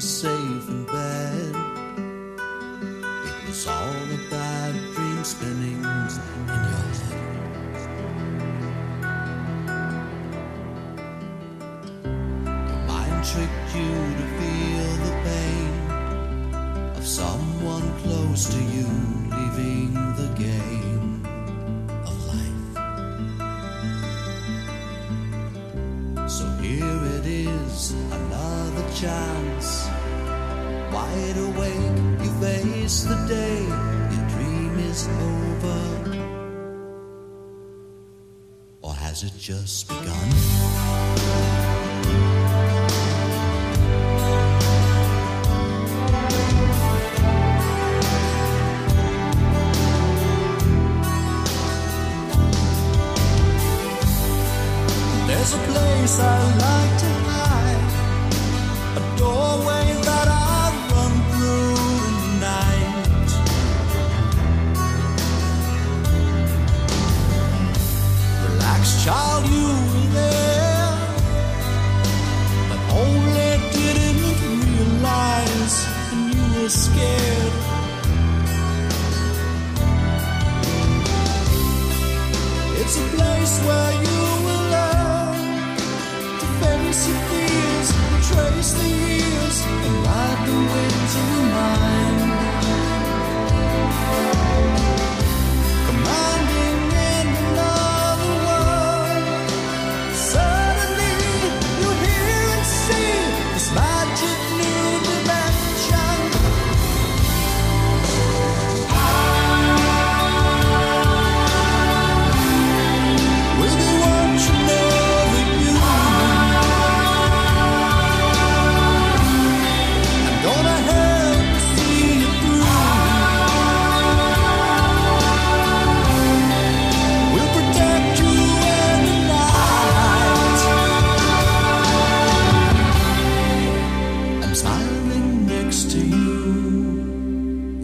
was safe in bed. It was all about dream spinnings in your head. Your mind tricked you to feel the pain of someone close to you leaving the game. Another chance Wide awake, you face the day, your dream is over. Or has it just begun? There's a place I like to scared. It's a place where you will learn to face your fears, trace the years, and ride the winds of your mind.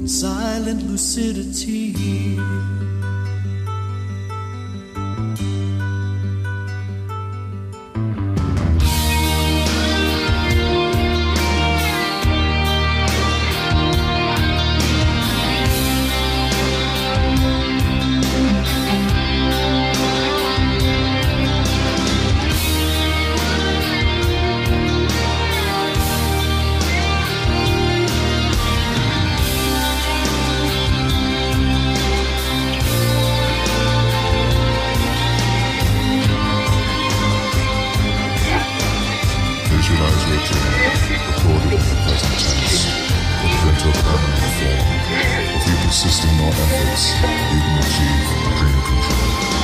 Silent lucidity. Persisting more efforts, you can achieve dream control.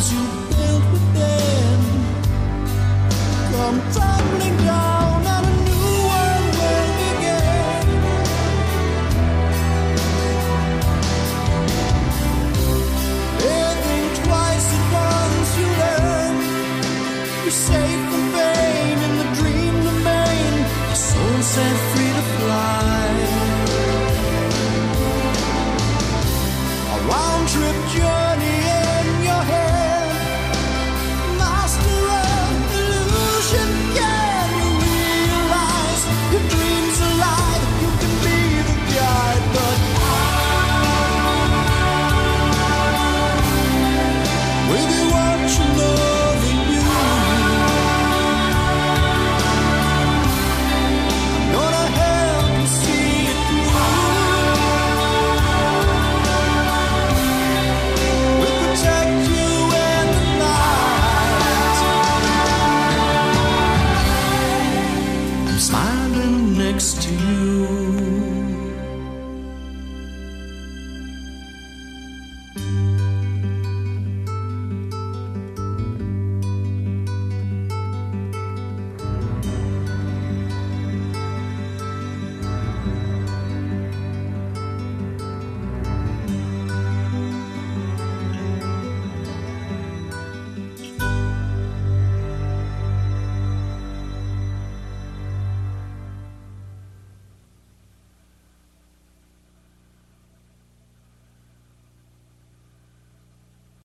Walls you built within come tumbling down, and a new one will begin. Living twice at once, you learn. You're safe